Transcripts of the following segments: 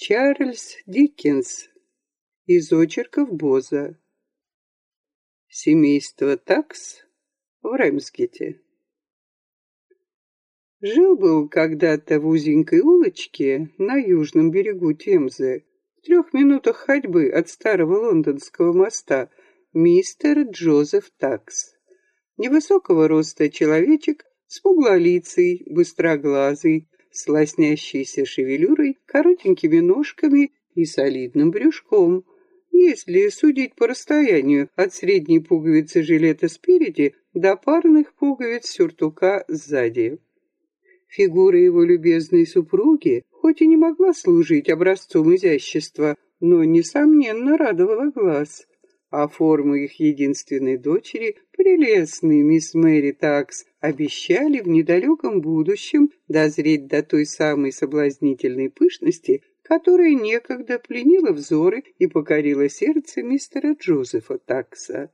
Чарльз Диккенс. Из очерков Боза. Семейство Такс в Рэмсгете. Жил-был когда-то в узенькой улочке на южном берегу Темзы, в трех минутах ходьбы от старого лондонского моста, мистер Джозеф Такс. Невысокого роста человечек, смуглолицый, быстроглазый, с лоснящейся шевелюрой, коротенькими ножками и солидным брюшком. Если судить по расстоянию от средней пуговицы жилета спереди до парных пуговиц сюртука сзади. Фигура его любезной супруги, хоть и не могла служить образцом изящества, но, несомненно, радовала глаз а формы их единственной дочери, прелестной мисс Мэри Такс, обещали в недалеком будущем дозреть до той самой соблазнительной пышности, которая некогда пленила взоры и покорила сердце мистера Джозефа Такса.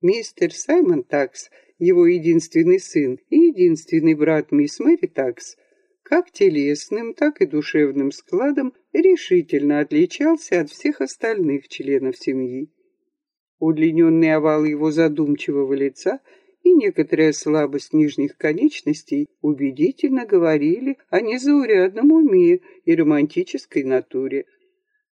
Мистер Саймон Такс, его единственный сын и единственный брат мисс Мэри Такс, как телесным, так и душевным складом решительно отличался от всех остальных членов семьи. Удлиненный овал его задумчивого лица и некоторая слабость нижних конечностей убедительно говорили о незаурядном уме и романтической натуре.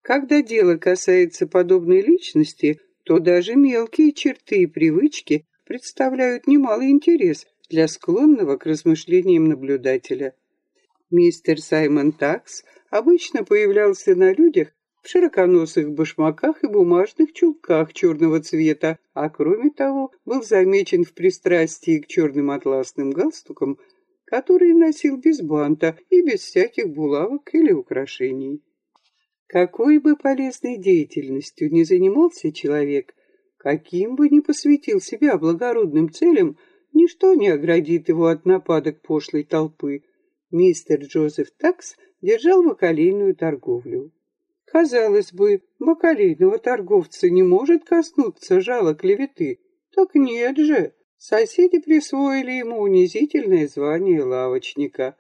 Когда дело касается подобной личности, то даже мелкие черты и привычки представляют немалый интерес для склонного к размышлениям наблюдателя. Мистер Саймон Такс обычно появлялся на людях в широконосых башмаках и бумажных чулках черного цвета, а кроме того был замечен в пристрастии к черным атласным галстукам, которые носил без банта и без всяких булавок или украшений. Какой бы полезной деятельностью ни занимался человек, каким бы ни посвятил себя благородным целям, ничто не оградит его от нападок пошлой толпы. Мистер Джозеф Такс держал бакалейную торговлю. Казалось бы, бакалейного торговца не может коснуться жала клеветы. Так нет же. Соседи присвоили ему унизительное звание лавочника.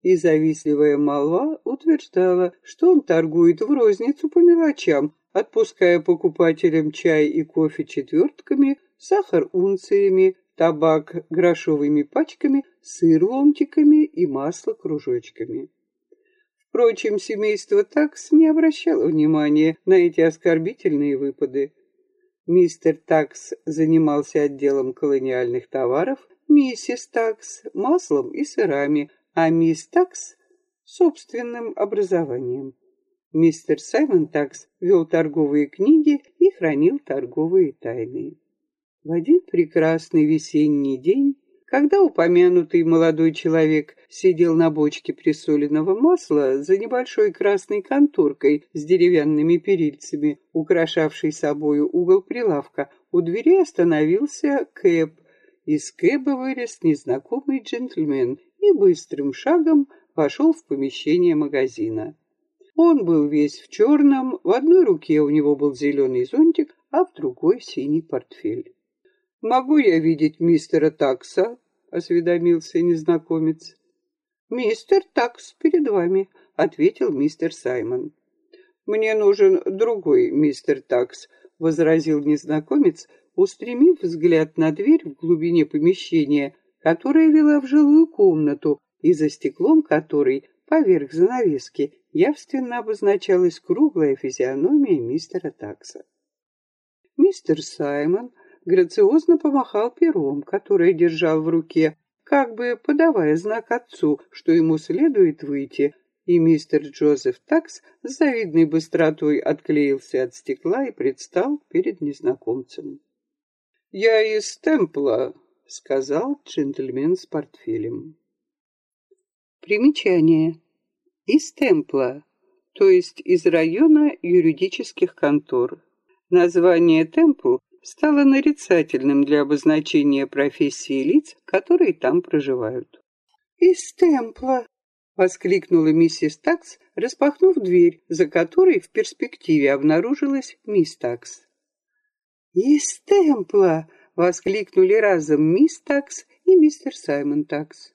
И завистливая молва утверждала, что он торгует в розницу по мелочам, отпуская покупателям чай и кофе четвертками, сахар унциями, табак грошовыми пачками, сыр ломтиками и масло кружочками. Впрочем, семейство Такс не обращало внимания на эти оскорбительные выпады. Мистер Такс занимался отделом колониальных товаров, миссис Такс — маслом и сырами, а мисс Такс — собственным образованием. Мистер Саймон Такс вел торговые книги и хранил торговые тайны. В один прекрасный весенний день когда упомянутый молодой человек сидел на бочке присоленного масла за небольшой красной конторкой с деревянными перильцами, украшавшей собою угол прилавка, у двери остановился Кэп. Из Кэба вылез незнакомый джентльмен и быстрым шагом вошел в помещение магазина. Он был весь в черном, в одной руке у него был зеленый зонтик, а в другой синий портфель. «Могу я видеть мистера Такса?» Осведомился незнакомец. «Мистер Такс перед вами», — ответил мистер Саймон. «Мне нужен другой мистер Такс», — возразил незнакомец, устремив взгляд на дверь в глубине помещения, которая вела в жилую комнату, и за стеклом которой, поверх занавески, явственно обозначалась круглая физиономия мистера Такса. Мистер Саймон грациозно помахал пером, которое держал в руке, как бы подавая знак отцу, что ему следует выйти, и мистер Джозеф Такс с завидной быстротой отклеился от стекла и предстал перед незнакомцем. «Я из Темпла», — сказал джентльмен с портфелем. Примечание. Из Темпла, то есть из района юридических контор. Название Темпл стало нарицательным для обозначения профессии лиц, которые там проживают. «Из темпла!» — воскликнула миссис Такс, распахнув дверь, за которой в перспективе обнаружилась мисс Такс. «Из темпла!» — воскликнули разом мисс Такс и мистер Саймон Такс.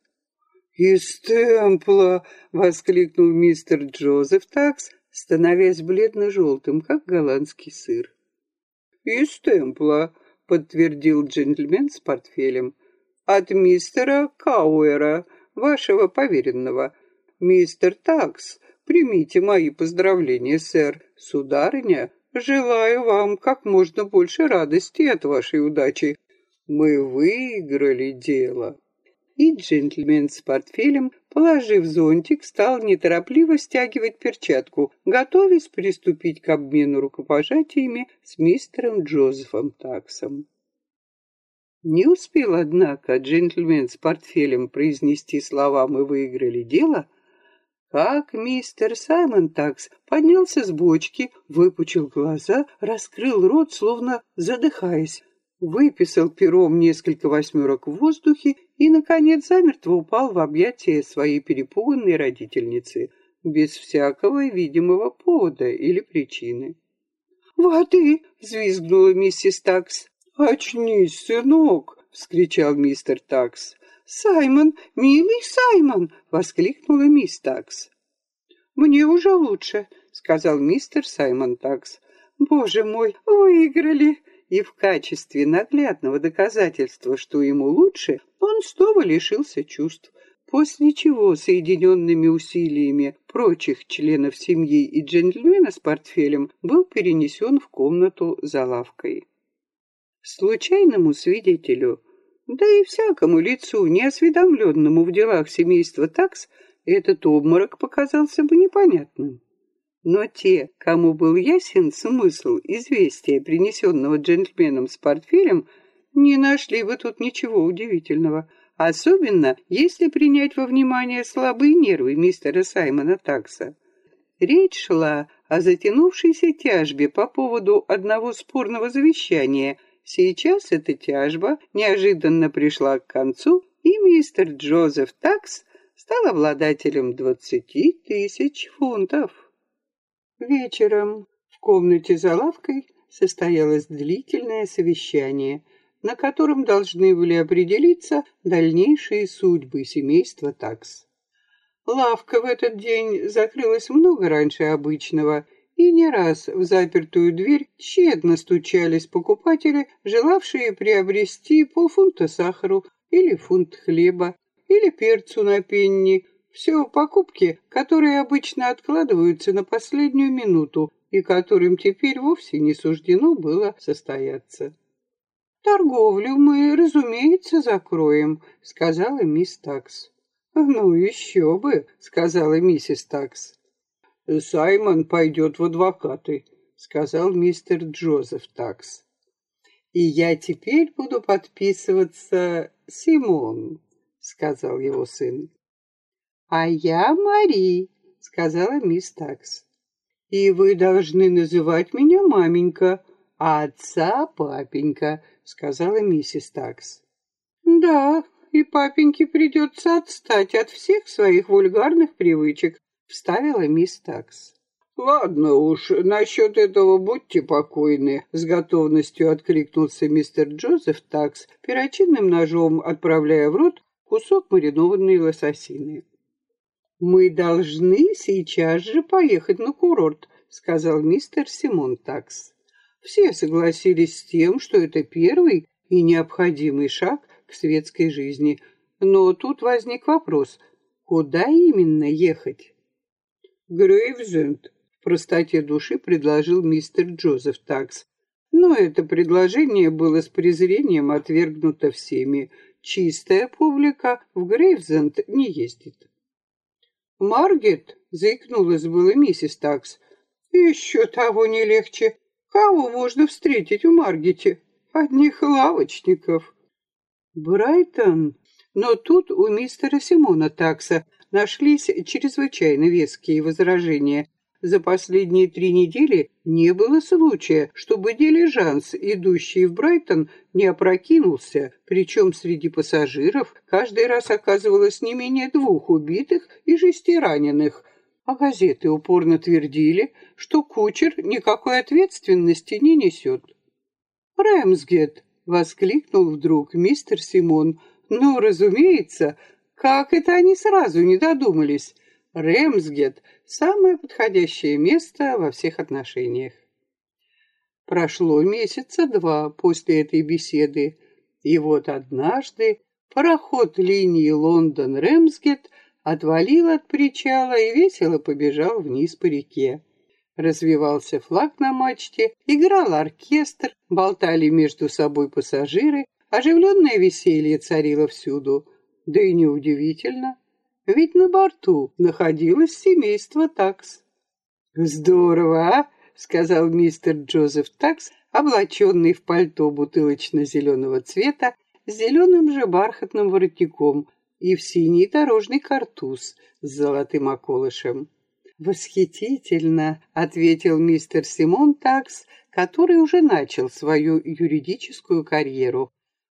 «Из темпла!» — воскликнул мистер Джозеф Такс, становясь бледно-желтым, как голландский сыр. «Из темпла», — подтвердил джентльмен с портфелем. «От мистера Кауэра, вашего поверенного. Мистер Такс, примите мои поздравления, сэр. Сударыня, желаю вам как можно больше радости от вашей удачи. Мы выиграли дело» и джентльмен с портфелем, положив зонтик, стал неторопливо стягивать перчатку, готовясь приступить к обмену рукопожатиями с мистером Джозефом Таксом. Не успел, однако, джентльмен с портфелем произнести слова «мы выиграли дело», как мистер Саймон Такс поднялся с бочки, выпучил глаза, раскрыл рот, словно задыхаясь, выписал пером несколько восьмерок в воздухе и, наконец, замертво упал в объятия своей перепуганной родительницы, без всякого видимого повода или причины. «Воды!» — взвизгнула миссис Такс. «Очнись, сынок!» — вскричал мистер Такс. «Саймон, милый Саймон!» — воскликнула мисс Такс. «Мне уже лучше», — сказал мистер Саймон Такс. «Боже мой, выиграли!» И в качестве наглядного доказательства, что ему лучше, он снова лишился чувств, после чего соединенными усилиями прочих членов семьи и джентльмена с портфелем был перенесен в комнату за лавкой. Случайному свидетелю, да и всякому лицу, неосведомленному в делах семейства такс, этот обморок показался бы непонятным. Но те, кому был ясен смысл известия, принесенного джентльменом с портфелем, не нашли бы тут ничего удивительного. Особенно, если принять во внимание слабые нервы мистера Саймона Такса. Речь шла о затянувшейся тяжбе по поводу одного спорного завещания. Сейчас эта тяжба неожиданно пришла к концу, и мистер Джозеф Такс стал обладателем двадцати тысяч фунтов. Вечером в комнате за лавкой состоялось длительное совещание, на котором должны были определиться дальнейшие судьбы семейства такс. Лавка в этот день закрылась много раньше обычного, и не раз в запертую дверь тщетно стучались покупатели, желавшие приобрести полфунта сахару или фунт хлеба, или перцу на пенни, все покупки, которые обычно откладываются на последнюю минуту и которым теперь вовсе не суждено было состояться. «Торговлю мы, разумеется, закроем», — сказала мисс Такс. «Ну, еще бы», — сказала миссис Такс. «Саймон пойдет в адвокаты», — сказал мистер Джозеф Такс. «И я теперь буду подписываться Симон», — сказал его сын. «А я Мари», — сказала мисс Такс. «И вы должны называть меня маменька, а отца папенька», — сказала миссис Такс. «Да, и папеньке придется отстать от всех своих вульгарных привычек», — вставила мисс Такс. «Ладно уж, насчет этого будьте покойны», — с готовностью откликнулся мистер Джозеф Такс, перочинным ножом отправляя в рот кусок маринованной лососины. «Мы должны сейчас же поехать на курорт», — сказал мистер Симон Такс. Все согласились с тем, что это первый и необходимый шаг к светской жизни. Но тут возник вопрос, куда именно ехать? «Грейвзенд», — в простоте души предложил мистер Джозеф Такс. Но это предложение было с презрением отвергнуто всеми. Чистая публика в Грейвзенд не ездит. «Маргет?» — заикнулась была миссис Такс. «Еще того не легче. Кого можно встретить у Маргете? Одних лавочников». «Брайтон?» Но тут у мистера Симона Такса нашлись чрезвычайно веские возражения. За последние три недели не было случая, чтобы дилижанс, идущий в Брайтон, не опрокинулся, причем среди пассажиров каждый раз оказывалось не менее двух убитых и шести раненых, а газеты упорно твердили, что кучер никакой ответственности не несет. «Рэмсгет!» — воскликнул вдруг мистер Симон. «Ну, разумеется, как это они сразу не додумались? Ремсгет – самое подходящее место во всех отношениях. Прошло месяца два после этой беседы, и вот однажды пароход линии Лондон-Ремсгет отвалил от причала и весело побежал вниз по реке. Развивался флаг на мачте, играл оркестр, болтали между собой пассажиры, оживленное веселье царило всюду. Да и неудивительно, ведь на борту находилось семейство такс. «Здорово, а?» — сказал мистер Джозеф Такс, облаченный в пальто бутылочно-зеленого цвета с зеленым же бархатным воротником и в синий дорожный картуз с золотым околышем. «Восхитительно», — ответил мистер Симон Такс, который уже начал свою юридическую карьеру.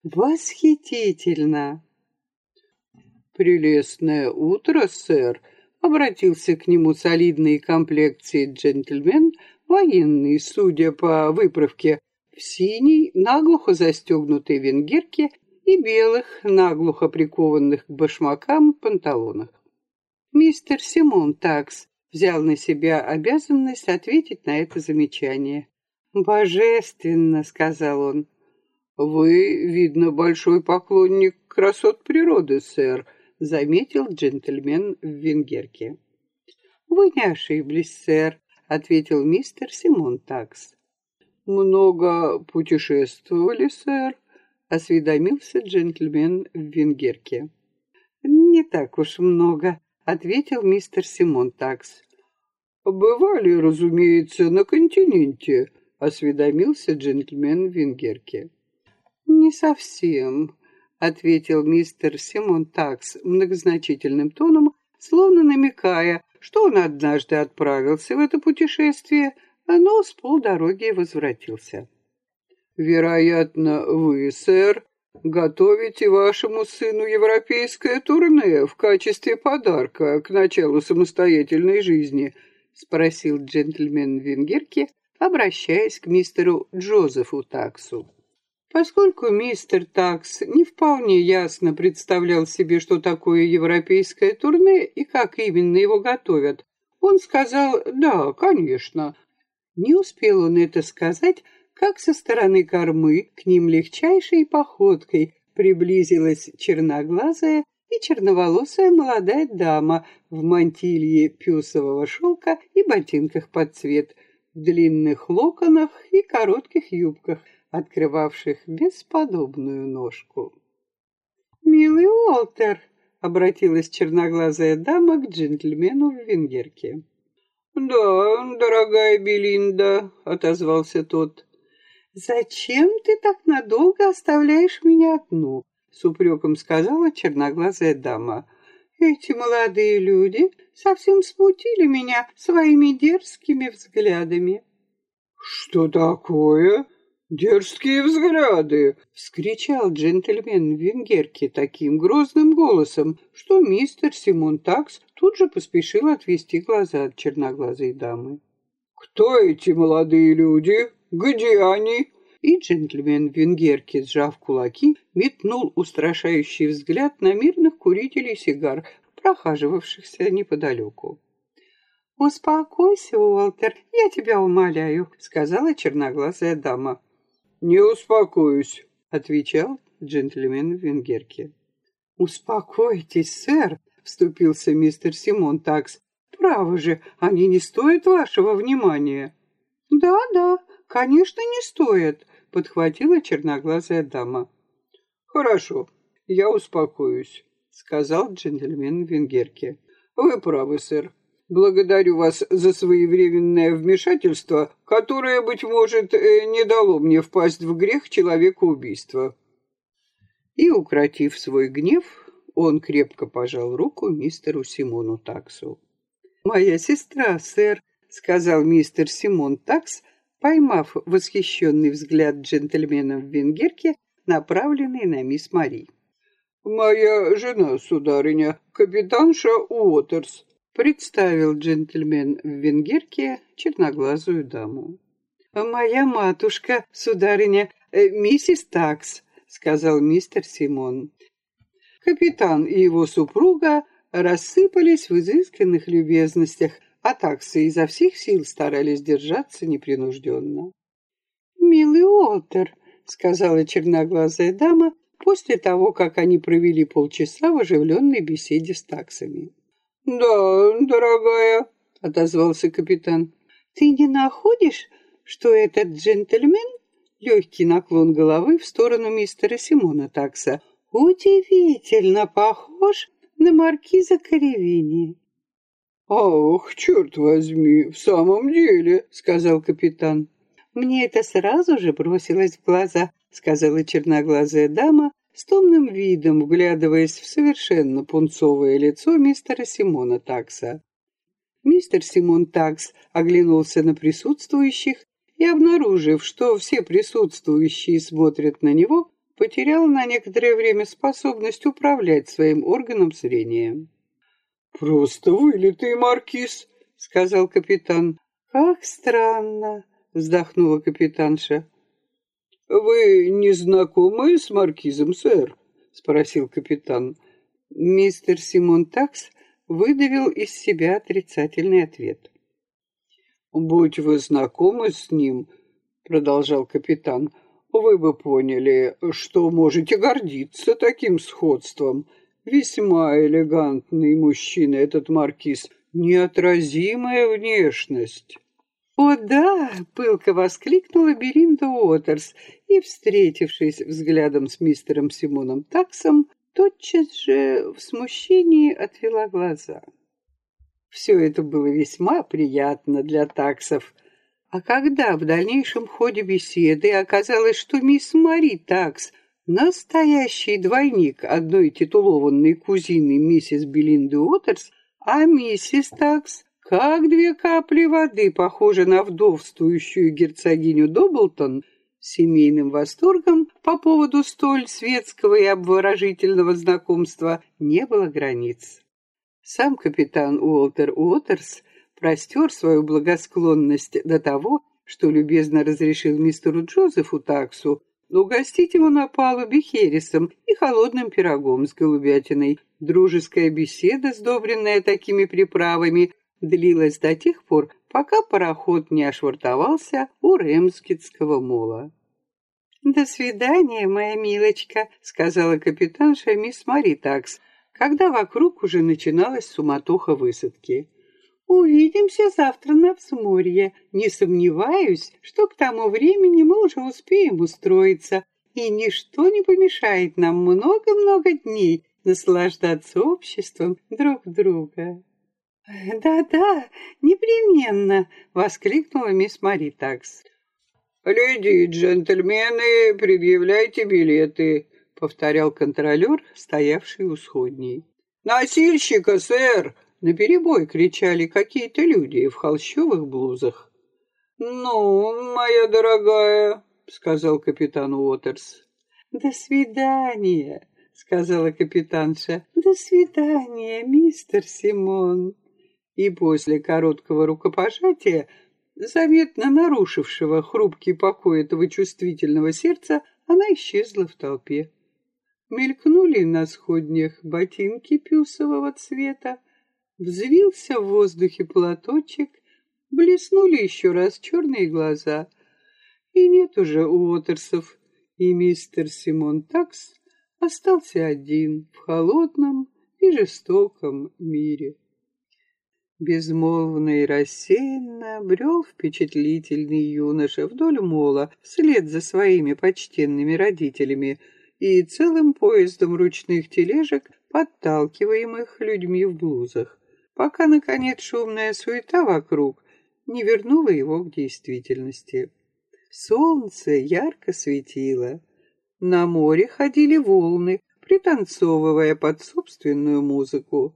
«Восхитительно!» «Прелестное утро, сэр», — обратился к нему солидной комплекции джентльмен, военный, судя по выправке, в синей, наглухо застегнутой венгерке и белых, наглухо прикованных к башмакам панталонах. Мистер Симон Такс взял на себя обязанность ответить на это замечание. «Божественно», — сказал он. «Вы, видно, большой поклонник красот природы, сэр», — заметил джентльмен в венгерке. «Вы не ошиблись, сэр», — ответил мистер Симон Такс. «Много путешествовали, сэр?» — осведомился джентльмен в венгерке. «Не так уж много», — ответил мистер Симон Такс. «Бывали, разумеется, на континенте», — осведомился джентльмен в венгерке. «Не совсем», — ответил мистер Симон Такс многозначительным тоном, словно намекая, что он однажды отправился в это путешествие, но с полдороги возвратился. «Вероятно, вы, сэр, Готовите вашему сыну европейское турне в качестве подарка к началу самостоятельной жизни?» — спросил джентльмен Венгерки, обращаясь к мистеру Джозефу Таксу. Поскольку мистер Такс не вполне ясно представлял себе, что такое европейское турне и как именно его готовят, он сказал «да, конечно». Не успел он это сказать, как со стороны кормы к ним легчайшей походкой приблизилась черноглазая и черноволосая молодая дама в мантилье пюсового шелка и ботинках под цвет, в длинных локонах и коротких юбках, открывавших бесподобную ножку. «Милый Уолтер!» — обратилась черноглазая дама к джентльмену в венгерке. «Да, дорогая Белинда», — отозвался тот, «Зачем ты так надолго оставляешь меня одну?» — с упреком сказала черноглазая дама. «Эти молодые люди совсем смутили меня своими дерзкими взглядами». «Что такое? Дерзкие взгляды!» — вскричал джентльмен в таким грозным голосом, что мистер Симон Такс тут же поспешил отвести глаза от черноглазой дамы. «Кто эти молодые люди?» Где они?» И джентльмен в сжав кулаки, метнул устрашающий взгляд на мирных курителей сигар, прохаживавшихся неподалеку. «Успокойся, Уолтер, я тебя умоляю», — сказала черноглазая дама. «Не успокоюсь», — отвечал джентльмен в венгерке. «Успокойтесь, сэр», — вступился мистер Симон Такс. «Право же, они не стоят вашего внимания». «Да-да, «Конечно, не стоит», — подхватила черноглазая дама. «Хорошо, я успокоюсь», — сказал джентльмен Венгерке. «Вы правы, сэр. Благодарю вас за своевременное вмешательство, которое, быть может, э, не дало мне впасть в грех человека-убийства». И, укротив свой гнев, он крепко пожал руку мистеру Симону Таксу. «Моя сестра, сэр», — сказал мистер Симон Такс, поймав восхищенный взгляд джентльмена в венгерке, направленный на мисс Мари. «Моя жена, сударыня, капитанша Уотерс», представил джентльмен в венгерке черноглазую даму. «Моя матушка, сударыня, э, миссис Такс», — сказал мистер Симон. Капитан и его супруга рассыпались в изысканных любезностях, а таксы изо всех сил старались держаться непринужденно. «Милый Уолтер», — сказала черноглазая дама после того, как они провели полчаса в оживленной беседе с таксами. «Да, дорогая», — отозвался капитан. «Ты не находишь, что этот джентльмен...» Легкий наклон головы в сторону мистера Симона Такса. «Удивительно похож на маркиза Каревини». «Ах, черт возьми, в самом деле», — сказал капитан. «Мне это сразу же бросилось в глаза», — сказала черноглазая дама, с томным видом вглядываясь в совершенно пунцовое лицо мистера Симона Такса. Мистер Симон Такс оглянулся на присутствующих и, обнаружив, что все присутствующие смотрят на него, потерял на некоторое время способность управлять своим органом зрения. «Просто вылитый маркиз», — сказал капитан. «Как странно», — вздохнула капитанша. «Вы не знакомы с маркизом, сэр?» — спросил капитан. Мистер Симон Такс выдавил из себя отрицательный ответ. «Будь вы знакомы с ним», — продолжал капитан, — «вы бы поняли, что можете гордиться таким сходством. Весьма элегантный мужчина этот маркиз, неотразимая внешность». «О, да!» — пылко воскликнула Беринда Уотерс и, встретившись взглядом с мистером Симоном Таксом, тотчас же в смущении отвела глаза. Все это было весьма приятно для таксов. А когда в дальнейшем ходе беседы оказалось, что мисс Мари Такс — настоящий двойник одной титулованной кузины миссис Белинды Уотерс, а миссис Такс как две капли воды, похожа на вдовствующую герцогиню Доблтон, семейным восторгом по поводу столь светского и обворожительного знакомства не было границ. Сам капитан Уолтер Уотерс простер свою благосклонность до того, что любезно разрешил мистеру Джозефу Таксу угостить его на палубе хересом и холодным пирогом с голубятиной. Дружеская беседа, сдобренная такими приправами, длилась до тех пор, пока пароход не ошвартовался у Ремскитского мола. «До свидания, моя милочка», — сказала капитанша мисс Мари Такс, когда вокруг уже начиналась суматоха высадки. «Увидимся завтра на взморье. Не сомневаюсь, что к тому времени мы уже успеем устроиться, и ничто не помешает нам много-много дней наслаждаться обществом друг друга». «Да-да, непременно!» — воскликнула мисс Мари Такс. «Леди и джентльмены, предъявляйте билеты», — повторял контролер, стоявший у сходней. «Носильщика, сэр!» — наперебой кричали какие-то люди в холщовых блузах. «Ну, моя дорогая», — сказал капитан Уотерс. «До свидания», — сказала капитанша. «До свидания, мистер Симон» и после короткого рукопожатия, заметно нарушившего хрупкий покой этого чувствительного сердца, она исчезла в толпе. Мелькнули на сходнях ботинки пюсового цвета, взвился в воздухе платочек, блеснули еще раз черные глаза. И нет уже Уотерсов, и мистер Симон Такс остался один в холодном и жестоком мире. Безмолвно и рассеянно брел впечатлительный юноша вдоль мола вслед за своими почтенными родителями и целым поездом ручных тележек, подталкиваемых людьми в блузах, пока, наконец, шумная суета вокруг не вернула его к действительности. Солнце ярко светило. На море ходили волны, пританцовывая под собственную музыку.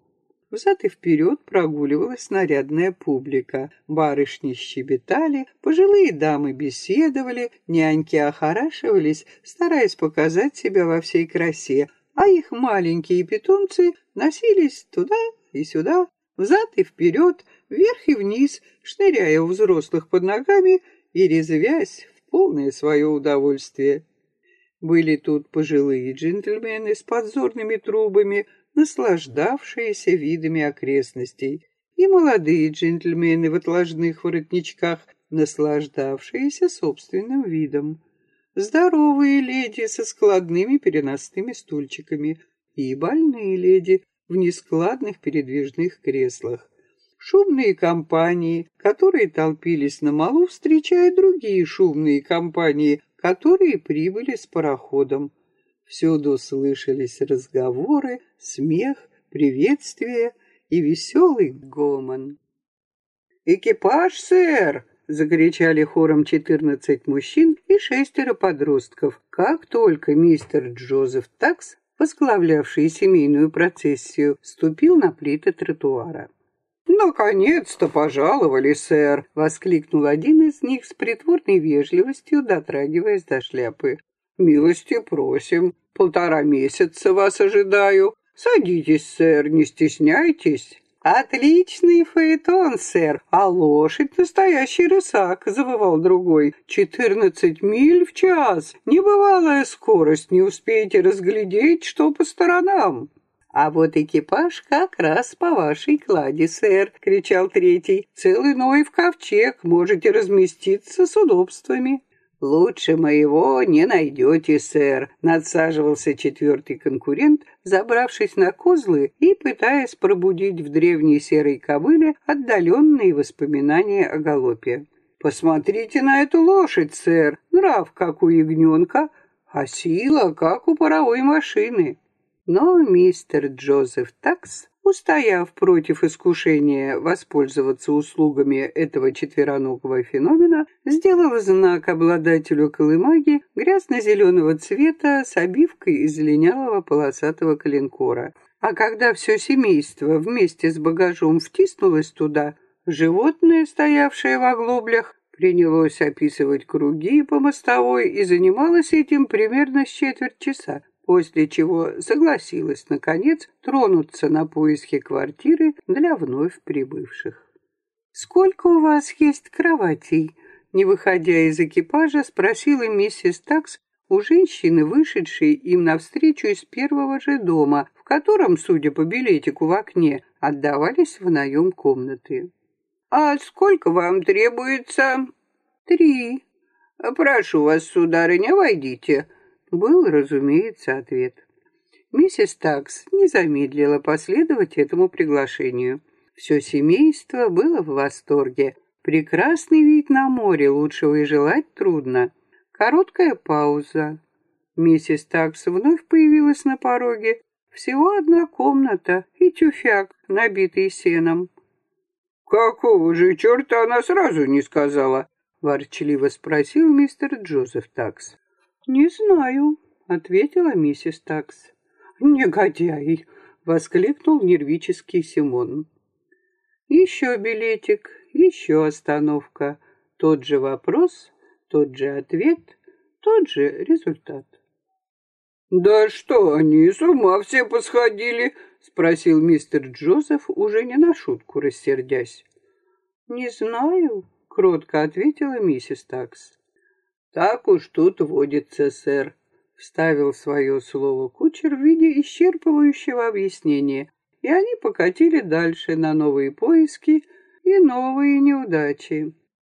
Взад и вперед прогуливалась нарядная публика. Барышни щебетали, пожилые дамы беседовали, няньки охорашивались, стараясь показать себя во всей красе, а их маленькие питомцы носились туда и сюда, взад и вперед, вверх и вниз, шныряя у взрослых под ногами и резвясь в полное свое удовольствие. Были тут пожилые джентльмены с подзорными трубами, наслаждавшиеся видами окрестностей, и молодые джентльмены в отложных воротничках, наслаждавшиеся собственным видом. Здоровые леди со складными переносными стульчиками и больные леди в нескладных передвижных креслах. Шумные компании, которые толпились на малу, встречая другие шумные компании, которые прибыли с пароходом. Всюду слышались разговоры, смех, приветствия и веселый гомон. «Экипаж, сэр!» — закричали хором четырнадцать мужчин и шестеро подростков, как только мистер Джозеф Такс, возглавлявший семейную процессию, ступил на плиты тротуара. «Наконец-то пожаловали, сэр!» — воскликнул один из них с притворной вежливостью, дотрагиваясь до шляпы. «Милости просим. Полтора месяца вас ожидаю. Садитесь, сэр, не стесняйтесь». «Отличный фаэтон, сэр, а лошадь — настоящий рысак», — завывал другой. «Четырнадцать миль в час. Небывалая скорость, не успеете разглядеть, что по сторонам». «А вот экипаж как раз по вашей кладе, сэр», — кричал третий. «Целый Ноев ковчег, можете разместиться с удобствами». «Лучше моего не найдете, сэр», — надсаживался четвертый конкурент, забравшись на козлы и пытаясь пробудить в древней серой кобыле отдаленные воспоминания о галопе. «Посмотрите на эту лошадь, сэр, нрав, как у ягненка, а сила, как у паровой машины». Но мистер Джозеф Такс устояв против искушения воспользоваться услугами этого четвероногого феномена, сделал знак обладателю колымаги грязно-зеленого цвета с обивкой из линялого полосатого коленкора. А когда все семейство вместе с багажом втиснулось туда, животное, стоявшее в оглоблях, принялось описывать круги по мостовой и занималось этим примерно с четверть часа, после чего согласилась, наконец, тронуться на поиски квартиры для вновь прибывших. «Сколько у вас есть кроватей?» Не выходя из экипажа, спросила миссис Такс у женщины, вышедшей им навстречу из первого же дома, в котором, судя по билетику в окне, отдавались в наем комнаты. «А сколько вам требуется?» «Три». «Прошу вас, сударыня, войдите был, разумеется, ответ. Миссис Такс не замедлила последовать этому приглашению. Все семейство было в восторге. Прекрасный вид на море, лучшего и желать трудно. Короткая пауза. Миссис Такс вновь появилась на пороге. Всего одна комната и тюфяк, набитый сеном. «Какого же черта она сразу не сказала?» — ворчливо спросил мистер Джозеф Такс. «Не знаю», — ответила миссис Такс. «Негодяй!» — воскликнул нервический Симон. Еще билетик, еще остановка. Тот же вопрос, тот же ответ, тот же результат. «Да что, они с ума все посходили?» — спросил мистер Джозеф, уже не на шутку рассердясь. «Не знаю», — кротко ответила миссис Такс. «Так уж тут водится, сэр», — вставил свое слово кучер в виде исчерпывающего объяснения, и они покатили дальше на новые поиски и новые неудачи.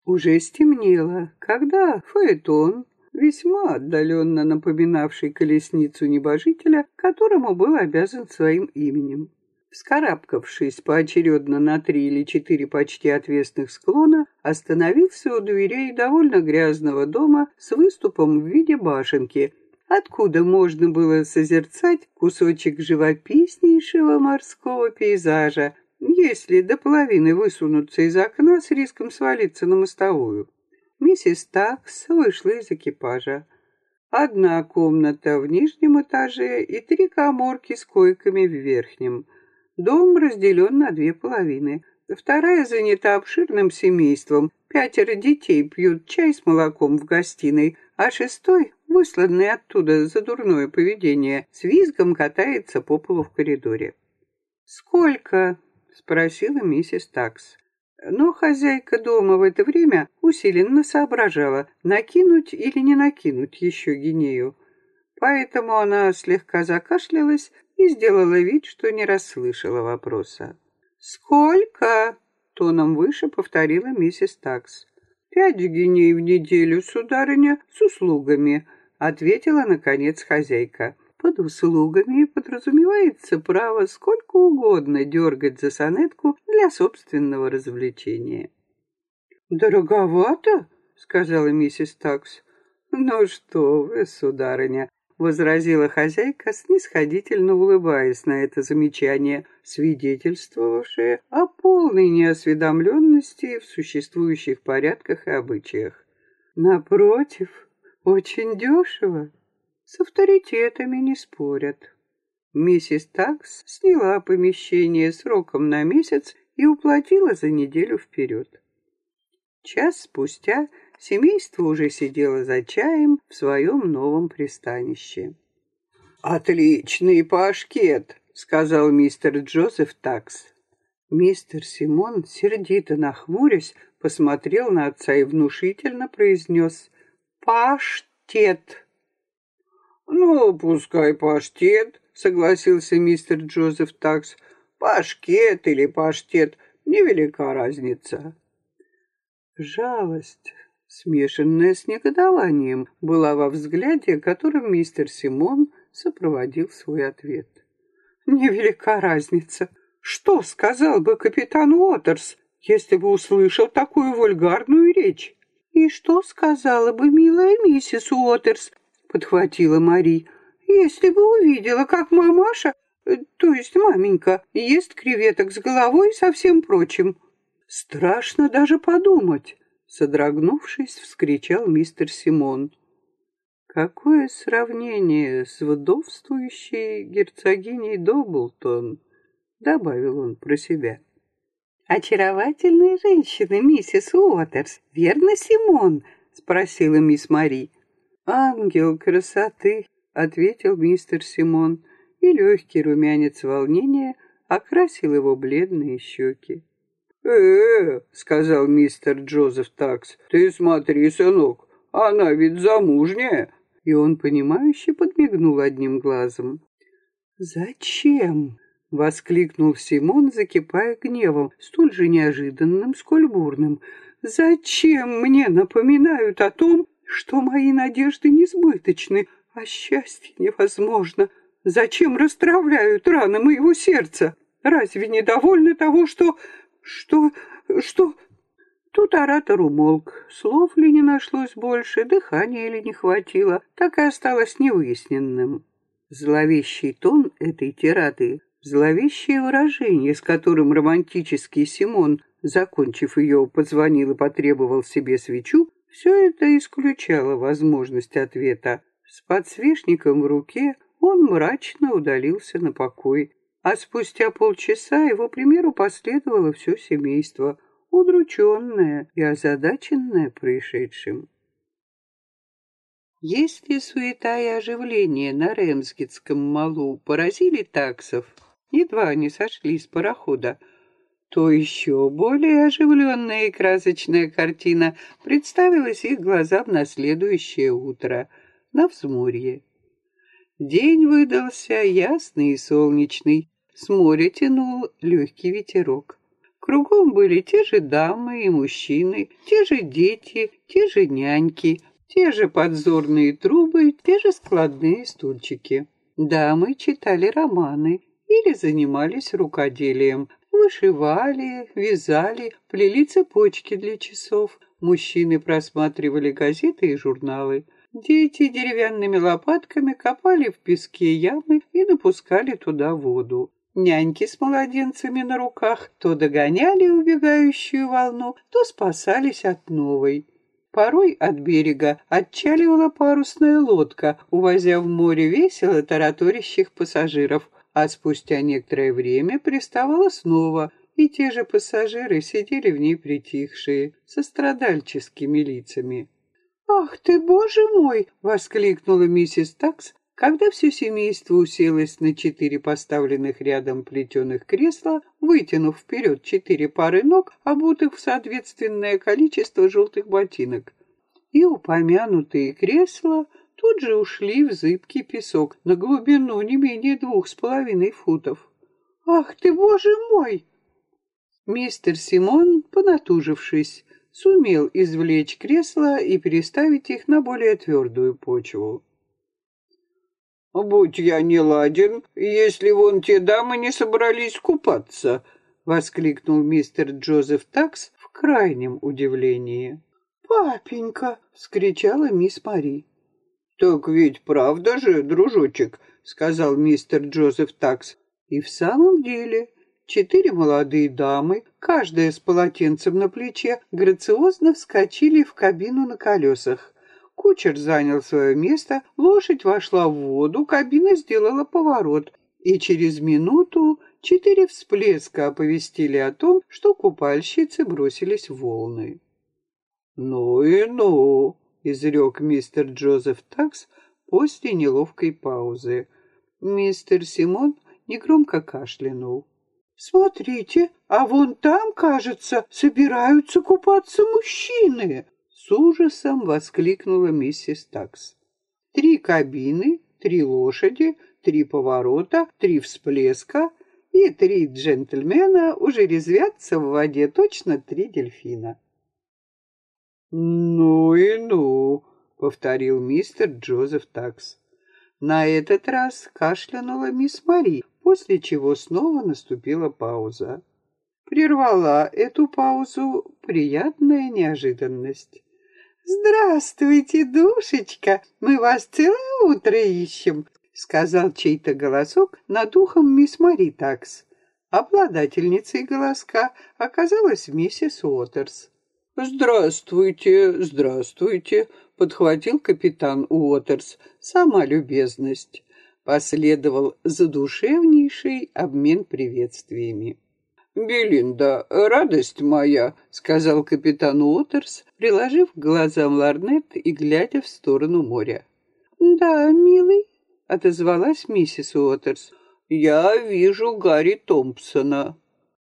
Уже стемнело, когда Фаэтон, весьма отдаленно напоминавший колесницу небожителя, которому был обязан своим именем, вскарабкавшись поочередно на три или четыре почти отвесных склона, остановился у дверей довольно грязного дома с выступом в виде башенки, откуда можно было созерцать кусочек живописнейшего морского пейзажа, если до половины высунуться из окна с риском свалиться на мостовую. Миссис Такс вышла из экипажа. Одна комната в нижнем этаже и три коморки с койками в верхнем – Дом разделен на две половины. Вторая занята обширным семейством. Пятеро детей пьют чай с молоком в гостиной, а шестой, высланный оттуда за дурное поведение, с визгом катается по полу в коридоре. «Сколько?» — спросила миссис Такс. Но хозяйка дома в это время усиленно соображала, накинуть или не накинуть еще гинею. Поэтому она слегка закашлялась и сделала вид, что не расслышала вопроса. «Сколько?» — тоном выше повторила миссис Такс. «Пять геней в неделю, сударыня, с услугами», — ответила, наконец, хозяйка. Под услугами подразумевается право сколько угодно дергать за сонетку для собственного развлечения. «Дороговато?» — сказала миссис Такс. «Ну что вы, сударыня», — возразила хозяйка, снисходительно улыбаясь на это замечание, свидетельствовавшее о полной неосведомленности в существующих порядках и обычаях. «Напротив, очень дешево. С авторитетами не спорят». Миссис Такс сняла помещение сроком на месяц и уплатила за неделю вперед. Час спустя семейство уже сидело за чаем в своем новом пристанище. «Отличный пашкет!» — сказал мистер Джозеф Такс. Мистер Симон, сердито нахмурясь, посмотрел на отца и внушительно произнес «Паштет». «Ну, пускай паштет», — согласился мистер Джозеф Такс. «Пашкет или паштет — невелика разница». Жалость, смешанная с негодованием, была во взгляде, которым мистер Симон сопроводил свой ответ. «Невелика разница. Что сказал бы капитан Уотерс, если бы услышал такую вульгарную речь?» «И что сказала бы милая миссис Уотерс?» — подхватила Мари. «Если бы увидела, как мамаша, то есть маменька, ест креветок с головой и со всем прочим». Страшно даже подумать, содрогнувшись, вскричал мистер Симон. Какое сравнение с вдовствующей герцогиней Доблтон, добавил он про себя. «Очаровательная женщина, миссис Уотерс, верно, Симон?» — спросила мисс Мари. «Ангел красоты», — ответил мистер Симон, и легкий румянец волнения окрасил его бледные щеки. «Э, — сказал мистер Джозеф Такс, — ты смотри, сынок, она ведь замужняя!» И он, понимающе подмигнул одним глазом. «Зачем?» — воскликнул Симон, закипая гневом, столь же неожиданным, сколь бурным. «Зачем мне напоминают о том, что мои надежды несбыточны, а счастье невозможно? Зачем расстравляют раны моего сердца? Разве недовольны того, что «Что? Что?» Тут оратор умолк. Слов ли не нашлось больше, дыхания ли не хватило, так и осталось невыясненным. Зловещий тон этой тирады, зловещее выражение, с которым романтический Симон, закончив ее, позвонил и потребовал себе свечу, все это исключало возможность ответа. С подсвечником в руке он мрачно удалился на покой, а спустя полчаса его примеру последовало все семейство, удрученное и озадаченное происшедшим. Если суета и оживление на Ремсгетском малу поразили таксов, едва они сошли с парохода, то еще более оживленная и красочная картина представилась их глазам на следующее утро на взморье. День выдался ясный и солнечный, с моря тянул легкий ветерок. Кругом были те же дамы и мужчины, те же дети, те же няньки, те же подзорные трубы, те же складные стульчики. Дамы читали романы или занимались рукоделием, вышивали, вязали, плели цепочки для часов. Мужчины просматривали газеты и журналы. Дети деревянными лопатками копали в песке ямы и напускали туда воду. Няньки с младенцами на руках то догоняли убегающую волну, то спасались от новой. Порой от берега отчаливала парусная лодка, увозя в море весело тараторящих пассажиров, а спустя некоторое время приставала снова, и те же пассажиры сидели в ней притихшие, со страдальческими лицами. «Ах ты, боже мой!» — воскликнула миссис Такс, когда все семейство уселось на четыре поставленных рядом плетеных кресла, вытянув вперед четыре пары ног, обутых в соответственное количество желтых ботинок. И упомянутые кресла тут же ушли в зыбкий песок на глубину не менее двух с половиной футов. «Ах ты, боже мой!» Мистер Симон, понатужившись, сумел извлечь кресла и переставить их на более твердую почву. «Будь я не ладен, если вон те дамы не собрались купаться!» — воскликнул мистер Джозеф Такс в крайнем удивлении. «Папенька!» — вскричала мисс Мари. «Так ведь правда же, дружочек?» — сказал мистер Джозеф Такс. И в самом деле четыре молодые дамы, каждая с полотенцем на плече, грациозно вскочили в кабину на колесах. Кучер занял свое место, лошадь вошла в воду, кабина сделала поворот, и через минуту четыре всплеска оповестили о том, что купальщицы бросились в волны. «Ну и ну!» — изрек мистер Джозеф Такс после неловкой паузы. Мистер Симон негромко кашлянул. «Смотрите, а вон там, кажется, собираются купаться мужчины!» С ужасом воскликнула миссис Такс. Три кабины, три лошади, три поворота, три всплеска и три джентльмена уже резвятся в воде точно три дельфина. «Ну и ну», — повторил мистер Джозеф Такс. На этот раз кашлянула мисс Мари, после чего снова наступила пауза. Прервала эту паузу приятная неожиданность. «Здравствуйте, душечка! Мы вас целое утро ищем!» — сказал чей-то голосок над ухом мисс Мари Такс. Обладательницей голоска оказалась миссис Уотерс. «Здравствуйте, здравствуйте!» — подхватил капитан Уотерс. «Сама любезность!» Последовал задушевнейший обмен приветствиями. «Белинда, радость моя», — сказал капитан Уотерс, приложив к глазам ларнет и глядя в сторону моря. «Да, милый», — отозвалась миссис Уотерс. «Я вижу Гарри Томпсона».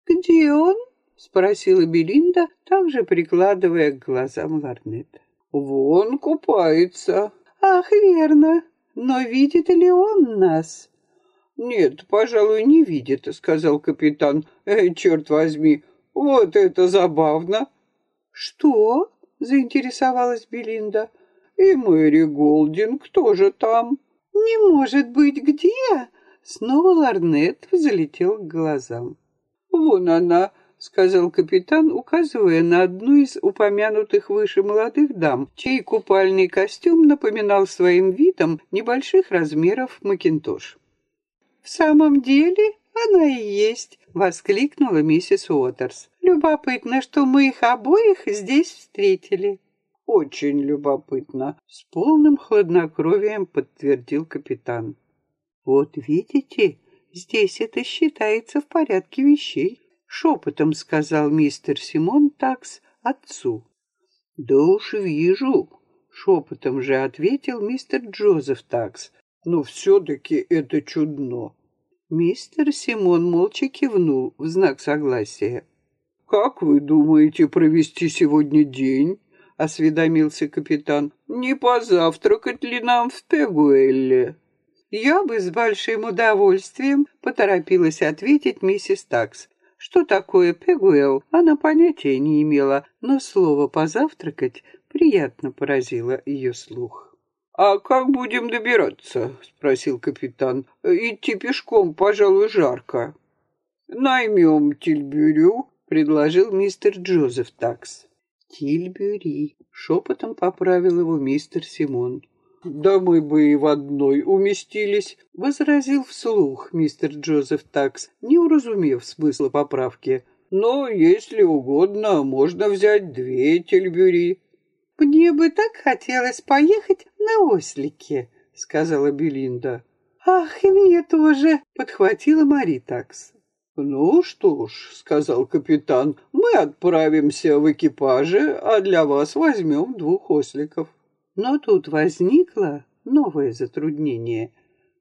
«Где он?» — спросила Белинда, также прикладывая к глазам ларнет. «Вон купается». «Ах, верно. Но видит ли он нас?» «Нет, пожалуй, не видит», — сказал капитан. «Э, черт возьми, вот это забавно!» «Что?» — заинтересовалась Белинда. «И Мэри Голдинг тоже там». «Не может быть, где?» Снова Ларнет залетел к глазам. «Вон она», — сказал капитан, указывая на одну из упомянутых выше молодых дам, чей купальный костюм напоминал своим видом небольших размеров макинтош. «В самом деле она и есть», — воскликнула миссис Уотерс. «Любопытно, что мы их обоих здесь встретили». «Очень любопытно», — с полным хладнокровием подтвердил капитан. «Вот видите, здесь это считается в порядке вещей», — шепотом сказал мистер Симон Такс отцу. «Да уж вижу», — шепотом же ответил мистер Джозеф Такс, но все-таки это чудно. Мистер Симон молча кивнул в знак согласия. «Как вы думаете провести сегодня день?» — осведомился капитан. «Не позавтракать ли нам в Пегуэлле?» «Я бы с большим удовольствием», — поторопилась ответить миссис Такс. Что такое Пегуэлл, она понятия не имела, но слово «позавтракать» приятно поразило ее слух. «А как будем добираться?» — спросил капитан. «Идти пешком, пожалуй, жарко». «Наймем Тильбюрю», — предложил мистер Джозеф Такс. «Тильбюри», — шепотом поправил его мистер Симон. «Да мы бы и в одной уместились», — возразил вслух мистер Джозеф Такс, не уразумев смысла поправки. «Но, если угодно, можно взять две Тильбюри». «Мне бы так хотелось поехать на ослике», — сказала Белинда. «Ах, и мне тоже», — подхватила Мари Такс. «Ну что ж», — сказал капитан, — «мы отправимся в экипаже, а для вас возьмем двух осликов». Но тут возникло новое затруднение.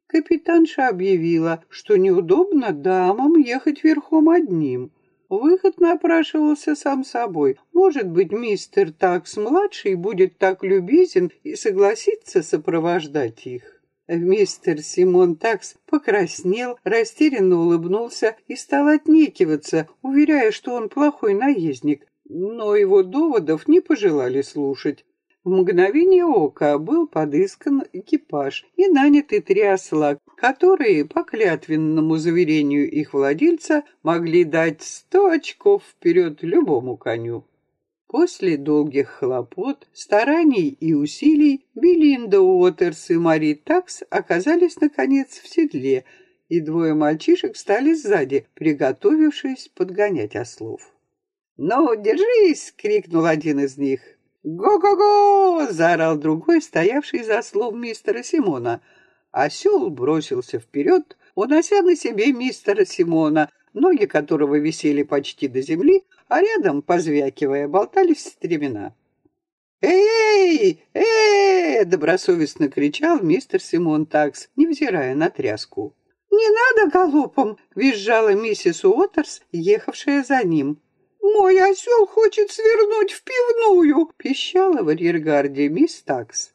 Капитанша объявила, что неудобно дамам ехать верхом одним. Выход напрашивался сам собой. Может быть, мистер Такс-младший будет так любезен и согласится сопровождать их. Мистер Симон Такс покраснел, растерянно улыбнулся и стал отнекиваться, уверяя, что он плохой наездник. Но его доводов не пожелали слушать. В мгновение ока был подыскан экипаж и наняты три осла, которые, по клятвенному заверению их владельца, могли дать сто очков вперед любому коню. После долгих хлопот, стараний и усилий Белинда Уотерс и Мари Такс оказались, наконец, в седле, и двое мальчишек стали сзади, приготовившись подгонять ослов. «Ну, держись!» — крикнул один из них. «Го-го-го!» — заорал другой, стоявший за ослом мистера Симона. Осел бросился вперед, унося на себе мистера Симона, ноги которого висели почти до земли, а рядом, позвякивая, болтались стремена. «Эй! Эй!» — добросовестно кричал мистер Симон Такс, невзирая на тряску. «Не надо галопом!» — визжала миссис Уотерс, ехавшая за ним. «Мой осел хочет свернуть в пивную!» — пищала в арьергарде мисс Такс.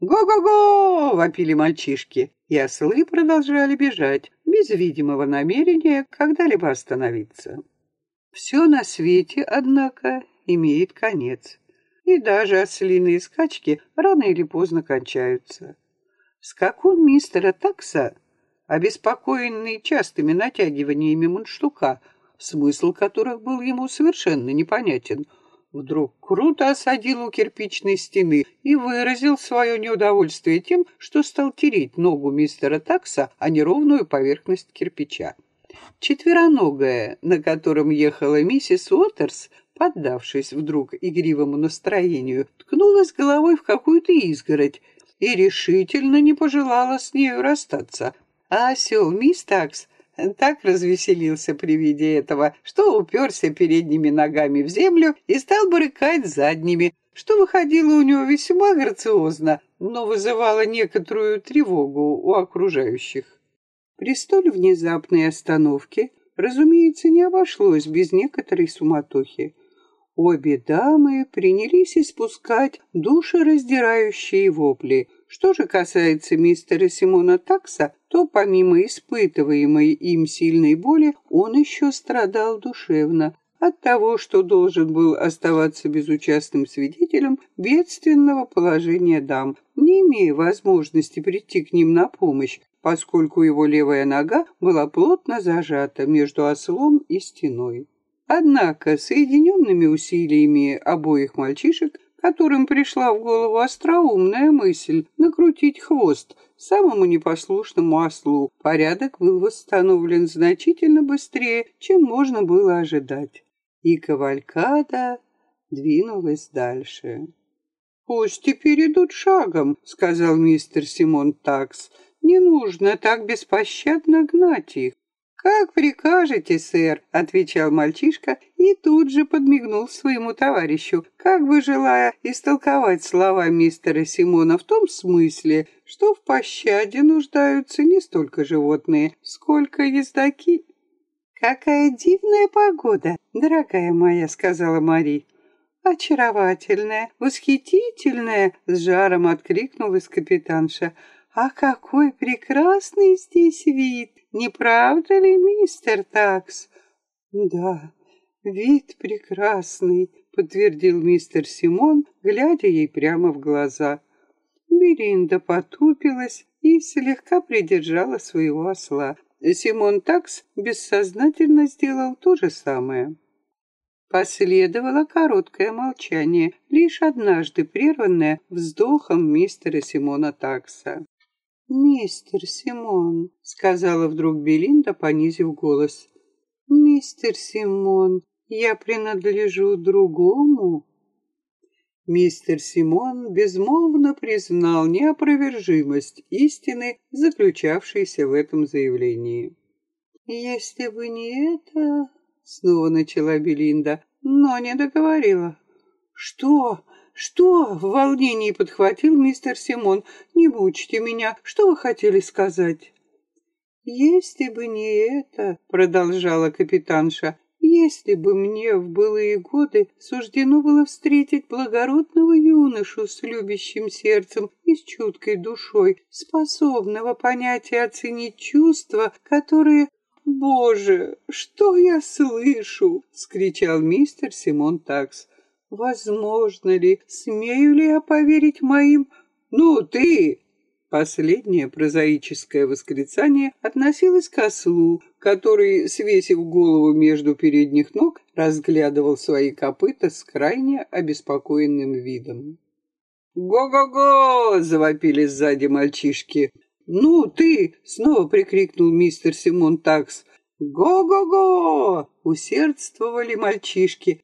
«Го-го-го!» — вопили мальчишки, и ослы продолжали бежать, без видимого намерения когда-либо остановиться. Все на свете, однако, имеет конец, и даже ослиные скачки рано или поздно кончаются. Скакун мистера Такса, обеспокоенный частыми натягиваниями мундштука, смысл которых был ему совершенно непонятен, вдруг круто осадил у кирпичной стены и выразил свое неудовольствие тем, что стал тереть ногу мистера Такса о неровную поверхность кирпича. Четвероногая, на котором ехала миссис Уотерс, поддавшись вдруг игривому настроению, ткнулась головой в какую-то изгородь и решительно не пожелала с нею расстаться. А осел мисс Такс так развеселился при виде этого, что уперся передними ногами в землю и стал брыкать задними, что выходило у него весьма грациозно, но вызывало некоторую тревогу у окружающих. При столь внезапной остановке, разумеется, не обошлось без некоторой суматохи. Обе дамы принялись испускать душераздирающие вопли, что же касается мистера Симона Такса, то помимо испытываемой им сильной боли, он еще страдал душевно от того, что должен был оставаться безучастным свидетелем бедственного положения дам, не имея возможности прийти к ним на помощь, поскольку его левая нога была плотно зажата между ослом и стеной. Однако соединенными усилиями обоих мальчишек которым пришла в голову остроумная мысль накрутить хвост самому непослушному ослу, порядок был восстановлен значительно быстрее, чем можно было ожидать. И кавалькада двинулась дальше. «Пусть теперь идут шагом», — сказал мистер Симон Такс. «Не нужно так беспощадно гнать их. «Как прикажете, сэр», — отвечал мальчишка и тут же подмигнул своему товарищу, как бы желая истолковать слова мистера Симона в том смысле, что в пощаде нуждаются не столько животные, сколько ездаки. «Какая дивная погода, дорогая моя», — сказала Мари. «Очаровательная, восхитительная!» — с жаром откликнулась капитанша. «А какой прекрасный здесь вид! Не правда ли, мистер Такс? Да, вид прекрасный, подтвердил мистер Симон, глядя ей прямо в глаза. Беринда потупилась и слегка придержала своего осла. Симон Такс бессознательно сделал то же самое. Последовало короткое молчание, лишь однажды прерванное вздохом мистера Симона Такса. «Мистер Симон», — сказала вдруг Белинда, понизив голос. «Мистер Симон, я принадлежу другому». Мистер Симон безмолвно признал неопровержимость истины, заключавшейся в этом заявлении. «Если бы не это...» — снова начала Белинда, но не договорила. «Что? «Что?» — в волнении подхватил мистер Симон. «Не мучьте меня. Что вы хотели сказать?» «Если бы не это», — продолжала капитанша, если бы мне в былые годы суждено было встретить благородного юношу с любящим сердцем и с чуткой душой, способного понять и оценить чувства, которые «Боже, что я слышу!» — скричал мистер Симон Такс. «Возможно ли, смею ли я поверить моим...» «Ну, ты!» Последнее прозаическое восклицание относилось к ослу, который, свесив голову между передних ног, разглядывал свои копыта с крайне обеспокоенным видом. «Го-го-го!» — завопили сзади мальчишки. «Ну, ты!» — снова прикрикнул мистер Симон Такс. «Го-го-го!» — усердствовали мальчишки.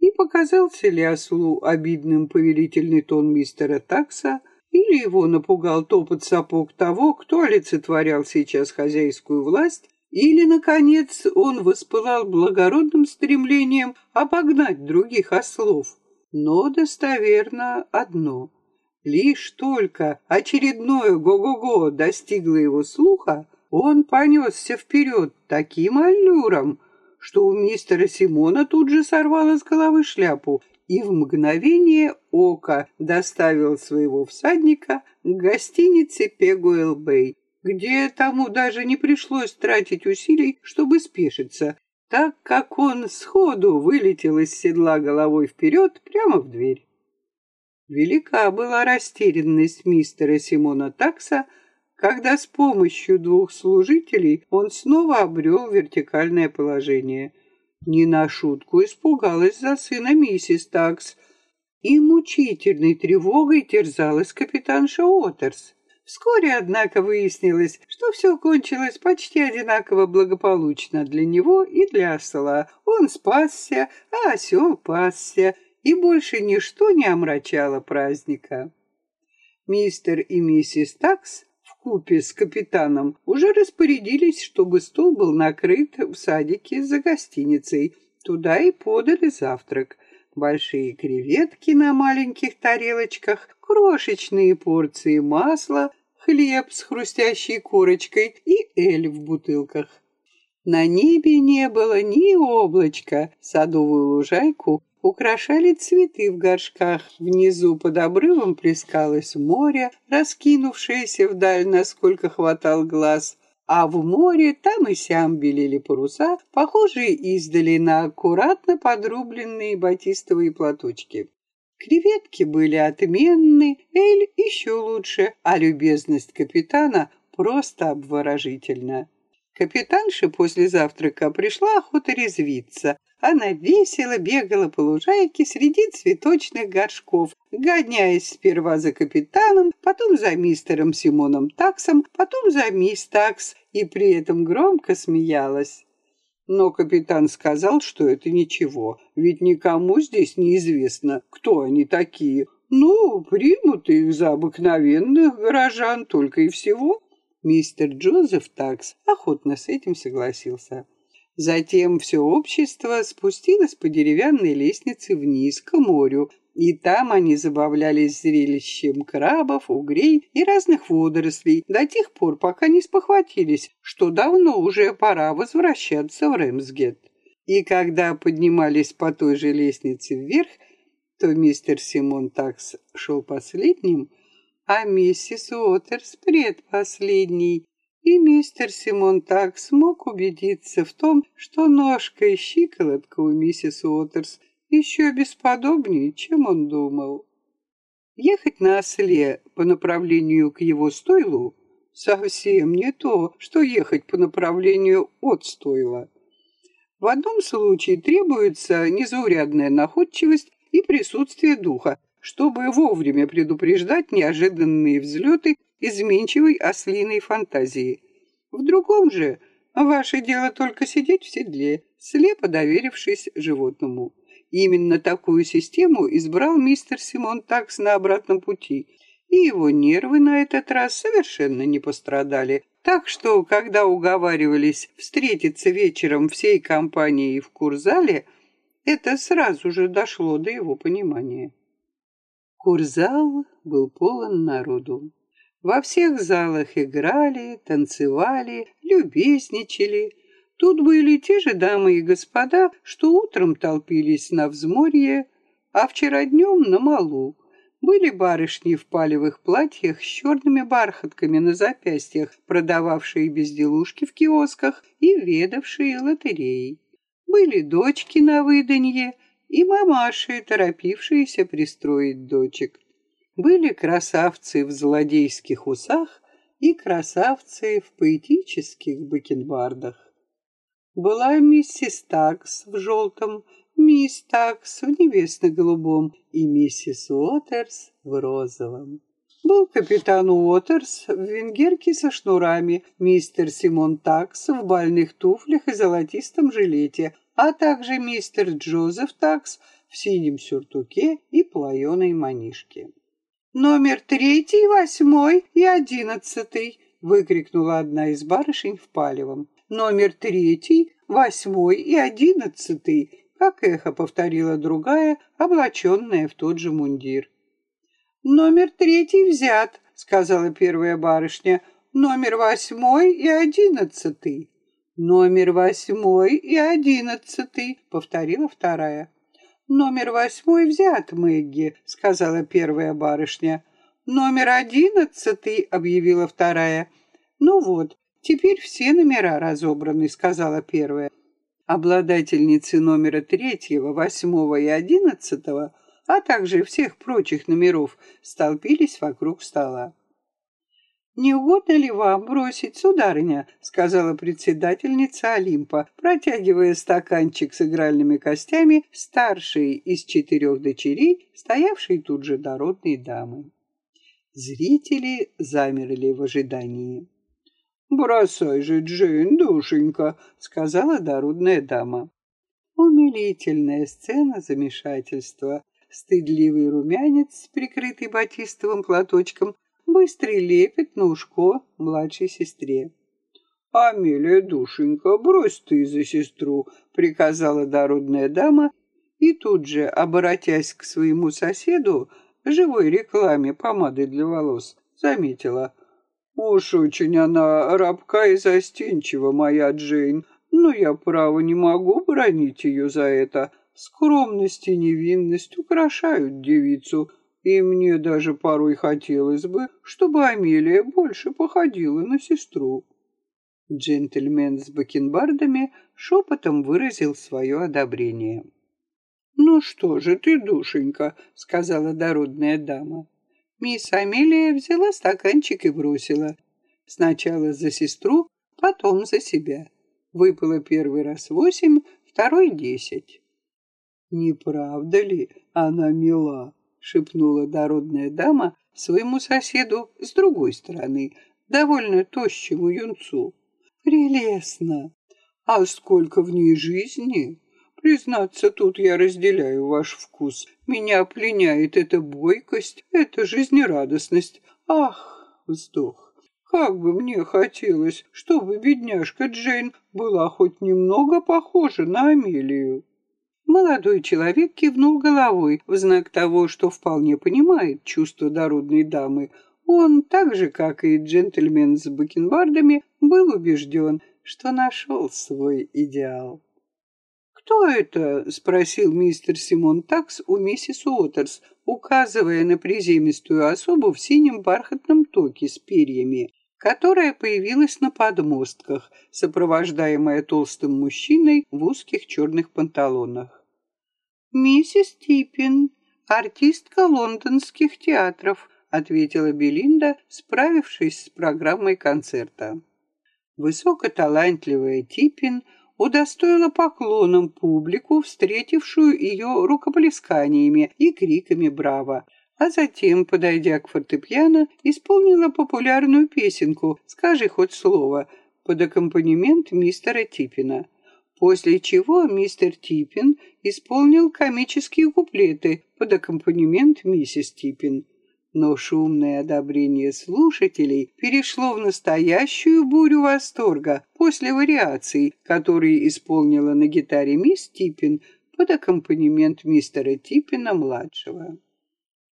И показался ли ослу обидным повелительный тон мистера Такса, или его напугал топот сапог того, кто олицетворял сейчас хозяйскую власть, или, наконец, он воспылал благородным стремлением обогнать других ослов. Но достоверно одно — Лишь только очередное го-го-го достигло его слуха, он понесся вперед таким аллюром, что у мистера Симона тут же сорвало с головы шляпу и в мгновение ока доставил своего всадника к гостинице Пегуэлл Бэй, где тому даже не пришлось тратить усилий, чтобы спешиться, так как он сходу вылетел из седла головой вперед прямо в дверь. Велика была растерянность мистера Симона Такса, когда с помощью двух служителей он снова обрел вертикальное положение. Не на шутку испугалась за сына миссис Такс, и мучительной тревогой терзалась капитанша Уотерс. Вскоре, однако, выяснилось, что все кончилось почти одинаково благополучно для него и для осла. Он спасся, а осел пасся, и больше ничто не омрачало праздника. Мистер и миссис Такс в купе с капитаном уже распорядились, чтобы стол был накрыт в садике за гостиницей. Туда и подали завтрак. Большие креветки на маленьких тарелочках, крошечные порции масла, хлеб с хрустящей корочкой и эль в бутылках. На небе не было ни облачка, садовую лужайку украшали цветы в горшках. Внизу под обрывом плескалось море, раскинувшееся вдаль, насколько хватал глаз. А в море там и сям белели паруса, похожие издали на аккуратно подрубленные батистовые платочки. Креветки были отменны, эль еще лучше, а любезность капитана просто обворожительна. Капитанша после завтрака пришла охота резвиться. Она весело бегала по лужайке среди цветочных горшков, гоняясь сперва за капитаном, потом за мистером Симоном Таксом, потом за мисс Такс, и при этом громко смеялась. Но капитан сказал, что это ничего, ведь никому здесь неизвестно, кто они такие. Ну, примут их за обыкновенных горожан только и всего. Мистер Джозеф Такс охотно с этим согласился. Затем все общество спустилось по деревянной лестнице вниз к морю, и там они забавлялись зрелищем крабов, угрей и разных водорослей до тех пор, пока не спохватились, что давно уже пора возвращаться в Рэмсгет. И когда поднимались по той же лестнице вверх, то мистер Симон Такс шел последним, а миссис Уотерс предпоследний, и мистер Симон так смог убедиться в том, что ножка и щиколотка у миссис Уотерс еще бесподобнее, чем он думал. Ехать на осле по направлению к его стойлу совсем не то, что ехать по направлению от стойла. В одном случае требуется незаурядная находчивость и присутствие духа, чтобы вовремя предупреждать неожиданные взлеты изменчивой ослиной фантазии. В другом же ваше дело только сидеть в седле, слепо доверившись животному. Именно такую систему избрал мистер Симон Такс на обратном пути, и его нервы на этот раз совершенно не пострадали. Так что, когда уговаривались встретиться вечером всей компанией в Курзале, это сразу же дошло до его понимания. Курзал был полон народу. Во всех залах играли, танцевали, любезничали. Тут были те же дамы и господа, что утром толпились на взморье, а вчера днем на малу. Были барышни в палевых платьях с черными бархатками на запястьях, продававшие безделушки в киосках и ведавшие лотереей. Были дочки на выданье и мамаши, торопившиеся пристроить дочек. Были красавцы в злодейских усах и красавцы в поэтических бакенбардах. Была миссис Такс в желтом, мисс Такс в небесно-голубом и миссис Уотерс в розовом. Был капитан Уотерс в венгерке со шнурами, мистер Симон Такс в бальных туфлях и золотистом жилете, а также мистер Джозеф Такс в синем сюртуке и плаеной манишке. «Номер третий, восьмой и одиннадцатый!» — выкрикнула одна из барышень в палевом. «Номер третий, восьмой и одиннадцатый!» как эхо повторила другая, облаченная в тот же мундир. «Номер третий взят», — сказала первая барышня. «Номер восьмой и одиннадцатый». «Номер восьмой и одиннадцатый», — повторила вторая. «Номер восьмой взят, Мэгги», — сказала первая барышня. «Номер одиннадцатый», — объявила вторая. «Ну вот, теперь все номера разобраны», — сказала первая. Обладательницы номера третьего, восьмого и одиннадцатого, а также всех прочих номеров, столпились вокруг стола. «Не угодно ли вам бросить, сударыня?» — сказала председательница Олимпа, протягивая стаканчик с игральными костями старшей из четырех дочерей, стоявшей тут же дородной дамы. Зрители замерли в ожидании. «Бросай же, Джейн, душенька», — сказала дородная дама. Умилительная сцена замешательства. Стыдливый румянец, прикрытый батистовым платочком, быстрый лепет на ушко младшей сестре. «Амелия, душенька, брось ты за сестру», — приказала дородная дама, и тут же, обратясь к своему соседу, живой рекламе помады для волос, заметила. «Уж очень она рабка и застенчива, моя Джейн, но я, право, не могу бронить ее за это. Скромность и невинность украшают девицу, и мне даже порой хотелось бы, чтобы Амелия больше походила на сестру. Джентльмен с бакенбардами шепотом выразил свое одобрение. «Ну что же ты, душенька», — сказала дородная дама. Мисс Амелия взяла стаканчик и бросила. Сначала за сестру, потом за себя. Выпало первый раз восемь, второй десять. «Не правда ли она мила?» Шепнула дородная дама своему соседу с другой стороны, довольно тощему юнцу. «Прелестно! А сколько в ней жизни!» Признаться, тут я разделяю ваш вкус. Меня пленяет эта бойкость, эта жизнерадостность. Ах, вздох. Как бы мне хотелось, чтобы бедняжка Джейн была хоть немного похожа на Амелию. Молодой человек кивнул головой в знак того, что вполне понимает чувства дородной дамы. Он, так же, как и джентльмен с бакенбардами, был убежден, что нашел свой идеал. «Кто это?» — спросил мистер Симон Такс у миссис Уотерс, указывая на приземистую особу в синем бархатном токе с перьями, которая появилась на подмостках, сопровождаемая толстым мужчиной в узких черных панталонах. «Миссис Типпин, артистка лондонских театров», ответила Белинда, справившись с программой концерта. Высокоталантливая Типпин удостоила поклоном публику, встретившую ее рукоплесканиями и криками «Браво!», а затем, подойдя к фортепиано, исполнила популярную песенку «Скажи хоть слово» под аккомпанемент мистера Типпина после чего мистер Типпин исполнил комические куплеты под аккомпанемент миссис Типпин. Но шумное одобрение слушателей перешло в настоящую бурю восторга после вариаций, которые исполнила на гитаре мисс Типпин под аккомпанемент мистера Типпина-младшего.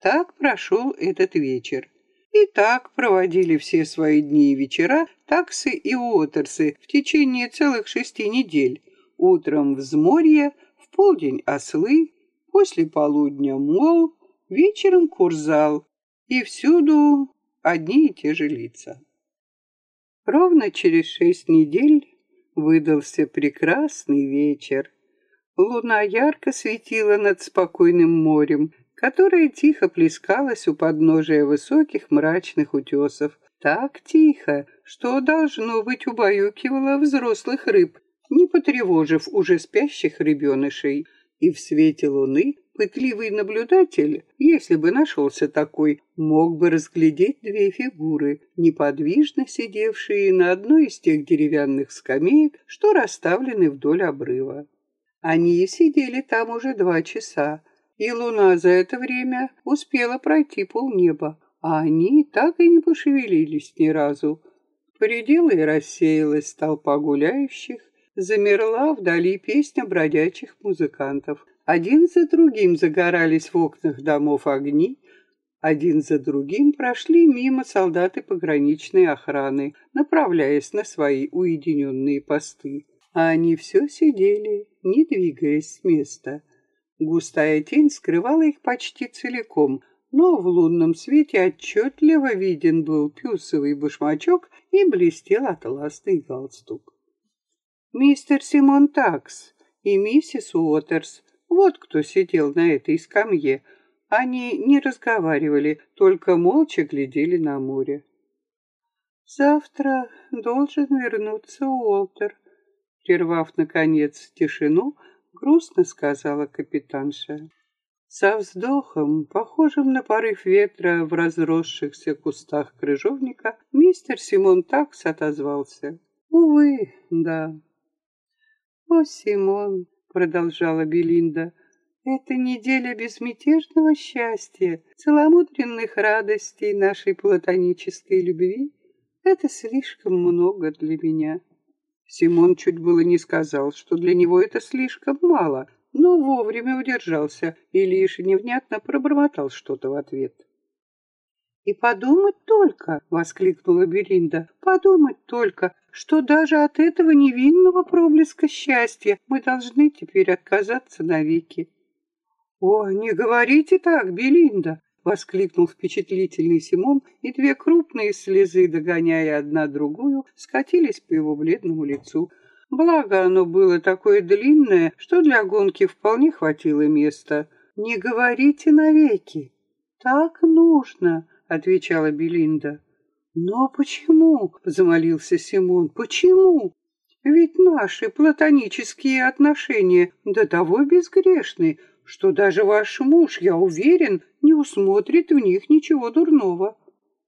Так прошел этот вечер. И так проводили все свои дни и вечера таксы и уотерсы в течение целых шести недель. Утром взморье, в полдень ослы, после полудня мол, вечером курзал. И всюду одни и те же лица. Ровно через шесть недель выдался прекрасный вечер. Луна ярко светила над спокойным морем, которое тихо плескалось у подножия высоких мрачных утесов. Так тихо, что, должно быть, убаюкивало взрослых рыб, не потревожив уже спящих рыбенышей. И в свете луны пытливый наблюдатель, если бы нашелся такой, мог бы разглядеть две фигуры, неподвижно сидевшие на одной из тех деревянных скамеек, что расставлены вдоль обрыва. Они сидели там уже два часа, и луна за это время успела пройти полнеба, а они так и не пошевелились ни разу. Предела и рассеялась толпа гуляющих, замерла вдали песня бродячих музыкантов. Один за другим загорались в окнах домов огни, один за другим прошли мимо солдаты пограничной охраны, направляясь на свои уединенные посты. А они все сидели, не двигаясь с места. Густая тень скрывала их почти целиком, но в лунном свете отчетливо виден был пюсовый башмачок и блестел атласный галстук. Мистер Симон Такс и миссис Уотерс, вот кто сидел на этой скамье. Они не разговаривали, только молча глядели на море. «Завтра должен вернуться Уолтер», Прервав, наконец, тишину, грустно сказала капитанша. Со вздохом, похожим на порыв ветра в разросшихся кустах крыжовника, мистер Симон такс отозвался. «Увы, да». «О, Симон», — продолжала Белинда, — «это неделя безмятежного счастья, целомудренных радостей нашей платонической любви. Это слишком много для меня». Симон чуть было не сказал, что для него это слишком мало, но вовремя удержался и лишь невнятно пробормотал что-то в ответ. «И подумать только!» — воскликнула Белинда. «Подумать только, что даже от этого невинного проблеска счастья мы должны теперь отказаться навеки». «О, не говорите так, Белинда!» — воскликнул впечатлительный Симон, и две крупные слезы, догоняя одна другую, скатились по его бледному лицу. Благо оно было такое длинное, что для гонки вполне хватило места. «Не говорите навеки!» «Так нужно!» — отвечала Белинда. «Но почему?» — замолился Симон. «Почему? Ведь наши платонические отношения до того безгрешны, что даже ваш муж, я уверен, не усмотрит в них ничего дурного.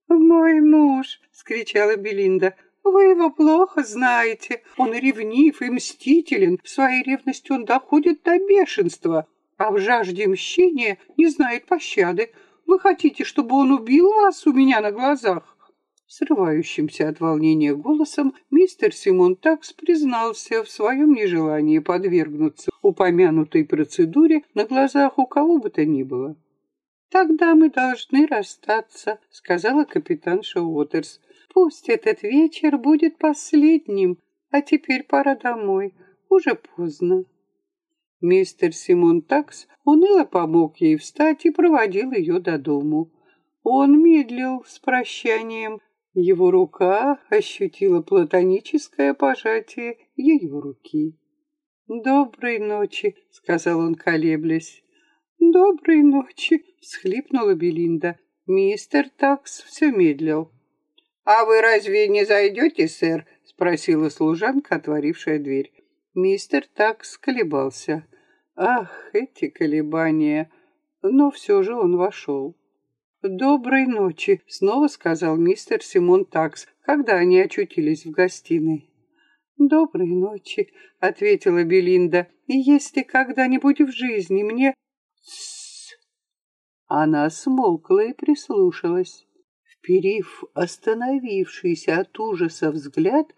«Мой муж!» — скричала Белинда. «Вы его плохо знаете. Он ревнив и мстителен. В своей ревности он доходит до бешенства, а в жажде мщения не знает пощады. Вы хотите, чтобы он убил вас у меня на глазах?» Срывающимся от волнения голосом мистер Симон Такс признался в своем нежелании подвергнуться упомянутой процедуре на глазах у кого бы то ни было. «Тогда мы должны расстаться», — сказала капитанша Уотерс. «Пусть этот вечер будет последним, а теперь пора домой. Уже поздно». Мистер Симон Такс уныло помог ей встать и проводил ее до дому. Он медлил с прощанием, его рука ощутила платоническое пожатие ее руки. «Доброй ночи», — сказал он, колеблясь. «Доброй ночи», — всхлипнула Белинда. Мистер Такс все медлил. «А вы разве не зайдете, сэр?» — спросила служанка, отворившая дверь. Мистер Такс колебался. Ах, эти колебания! Но все же он вошел. «Доброй ночи», — снова сказал мистер Симон Такс, когда они очутились в гостиной. «Доброй ночи», — ответила Белинда. «И если когда-нибудь в жизни мне...» Тссс. Она смолкла и прислушалась, вперив остановившийся от ужаса взгляд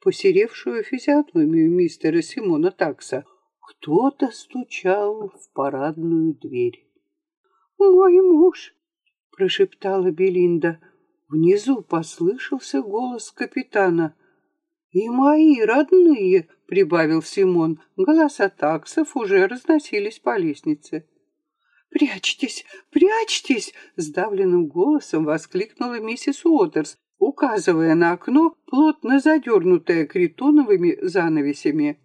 посеревшую физиономию мистера Симона Такса. Кто-то стучал в парадную дверь. «Мой муж!» Прошептала Белинда. Внизу послышался голос капитана. «И мои родные!» — прибавил Симон. Голоса таксов уже разносились по лестнице. «Прячьтесь! Прячьтесь!» — сдавленным голосом воскликнула миссис Уотерс, указывая на окно, плотно задернутое критоновыми занавесями.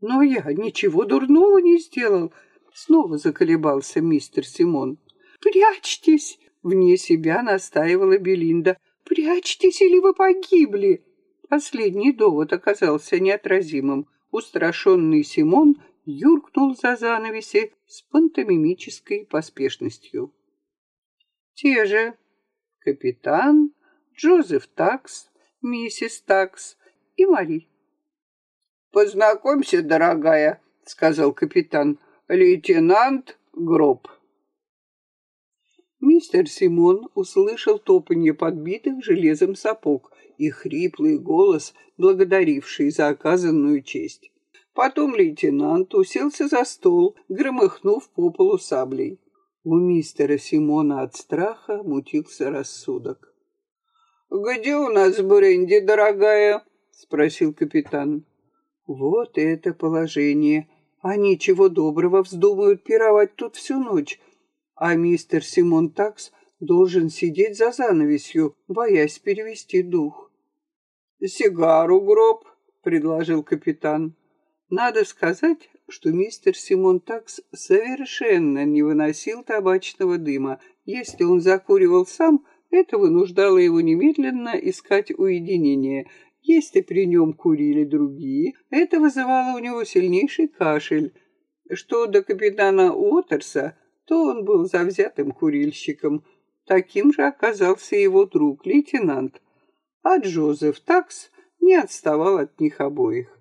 «Но я ничего дурного не сделал!» — снова заколебался мистер Симон. «Прячьтесь!» — вне себя настаивала Белинда. «Прячьтесь, или вы погибли!» Последний довод оказался неотразимым. Устрашенный Симон юркнул за занавеси с пантомимической поспешностью. Те же капитан, Джозеф Такс, миссис Такс и Мари. «Познакомься, дорогая», — сказал капитан, — «лейтенант Гроб». Мистер Симон услышал топанье подбитых железом сапог и хриплый голос, благодаривший за оказанную честь. Потом лейтенант уселся за стол, громыхнув по полу саблей. У мистера Симона от страха мутился рассудок. «Где у нас бренди, дорогая?» — спросил капитан. «Вот это положение. Они чего доброго вздумают пировать тут всю ночь, а мистер Симон Такс должен сидеть за занавесью, боясь перевести дух». «Сигару, гроб», — предложил капитан. Надо сказать, что мистер Симон Такс совершенно не выносил табачного дыма. Если он закуривал сам, это вынуждало его немедленно искать уединение. Если при нем курили другие, это вызывало у него сильнейший кашель. Что до капитана Уотерса, то он был завзятым курильщиком. Таким же оказался его друг, лейтенант. А Джозеф Такс не отставал от них обоих.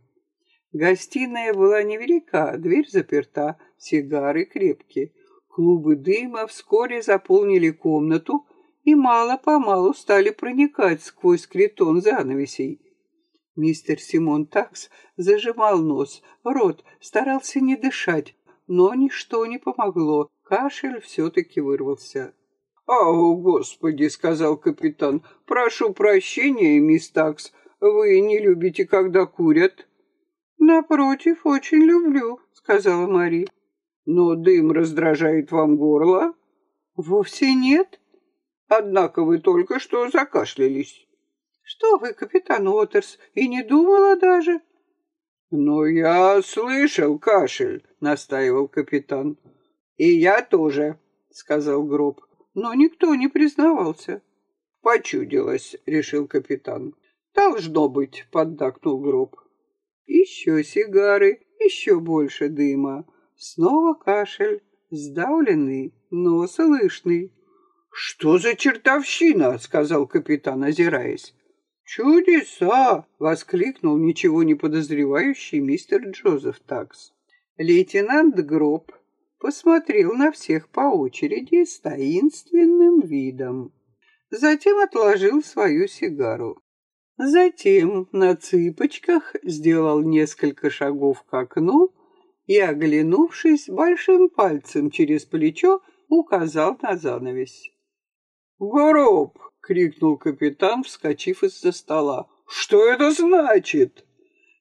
Гостиная была невелика, дверь заперта, сигары крепкие. Клубы дыма вскоре заполнили комнату и мало-помалу стали проникать сквозь критон занавесей. Мистер Симон Такс зажимал нос, рот, старался не дышать, но ничто не помогло, кашель все-таки вырвался. «Ау, господи!» — сказал капитан. «Прошу прощения, мисс Такс, вы не любите, когда курят?» «Напротив, очень люблю», — сказала Мари. «Но дым раздражает вам горло?» «Вовсе нет». «Однако вы только что закашлялись». «Что вы, капитан Уотерс, и не думала даже?» «Но я слышал кашель», — настаивал капитан. «И я тоже», — сказал Гроб. Но никто не признавался. «Почудилось», — решил капитан. «Должно быть», — поддакнул Гроб. Еще сигары, еще больше дыма. Снова кашель, сдавленный, но слышный. «Что за чертовщина?» — сказал капитан, озираясь. «Чудеса!» — воскликнул ничего не подозревающий мистер Джозеф Такс. Лейтенант Гроб посмотрел на всех по очереди с таинственным видом. Затем отложил свою сигару. Затем на цыпочках сделал несколько шагов к окну и, оглянувшись, большим пальцем через плечо указал на занавес. «Гроб!» — крикнул капитан, вскочив из-за стола. «Что это значит?»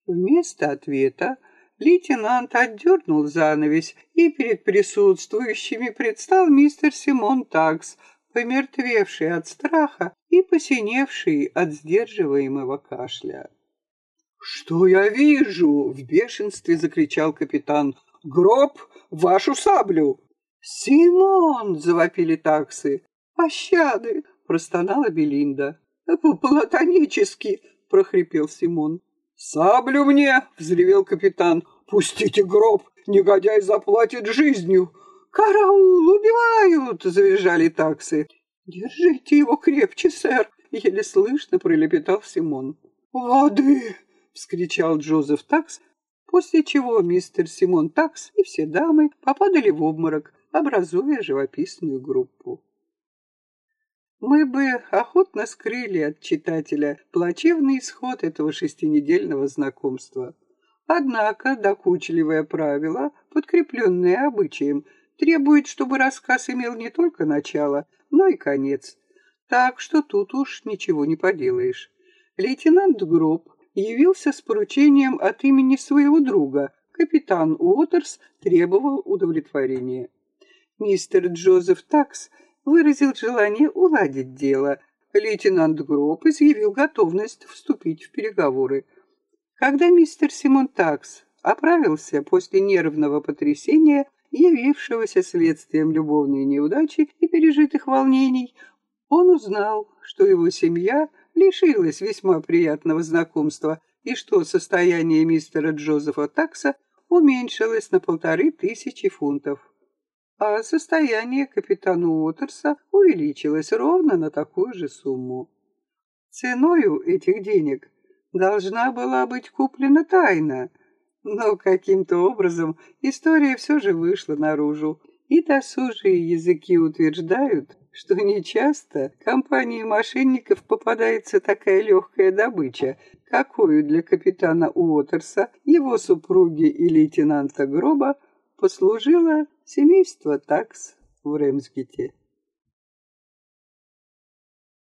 Вместо ответа лейтенант отдернул занавес, и перед присутствующими предстал мистер Симон Такс, помертвевший от страха и посиневший от сдерживаемого кашля. «Что я вижу?» — в бешенстве закричал капитан. «Гроб, вашу саблю!» «Симон!» — завопили таксы. «Пощады!» — простонала Белинда. «Платонически!» — прохрипел Симон. «Саблю мне!» — взревел капитан. «Пустите гроб! Негодяй заплатит жизнью!» «Караул! Убивают!» — завизжали таксы. «Держите его крепче, сэр!» — еле слышно пролепетал Симон. «Воды!» — вскричал Джозеф Такс, после чего мистер Симон Такс и все дамы попадали в обморок, образуя живописную группу. Мы бы охотно скрыли от читателя плачевный исход этого шестинедельного знакомства. Однако докучливое правило, подкрепленное обычаем, требует, чтобы рассказ имел не только начало, но и конец. Так что тут уж ничего не поделаешь. Лейтенант Гроб явился с поручением от имени своего друга. Капитан Уотерс требовал удовлетворения. Мистер Джозеф Такс выразил желание уладить дело. Лейтенант Гроб изъявил готовность вступить в переговоры. Когда мистер Симон Такс оправился после нервного потрясения, явившегося следствием любовной неудачи и пережитых волнений, он узнал, что его семья лишилась весьма приятного знакомства и что состояние мистера Джозефа Такса уменьшилось на полторы тысячи фунтов. А состояние капитана Уотерса увеличилось ровно на такую же сумму. Ценою этих денег должна была быть куплена тайна, но каким-то образом история все же вышла наружу, и досужие языки утверждают, что нечасто компании мошенников попадается такая легкая добыча, какую для капитана Уотерса, его супруги и лейтенанта Гроба послужило семейство такс в Ремсгете.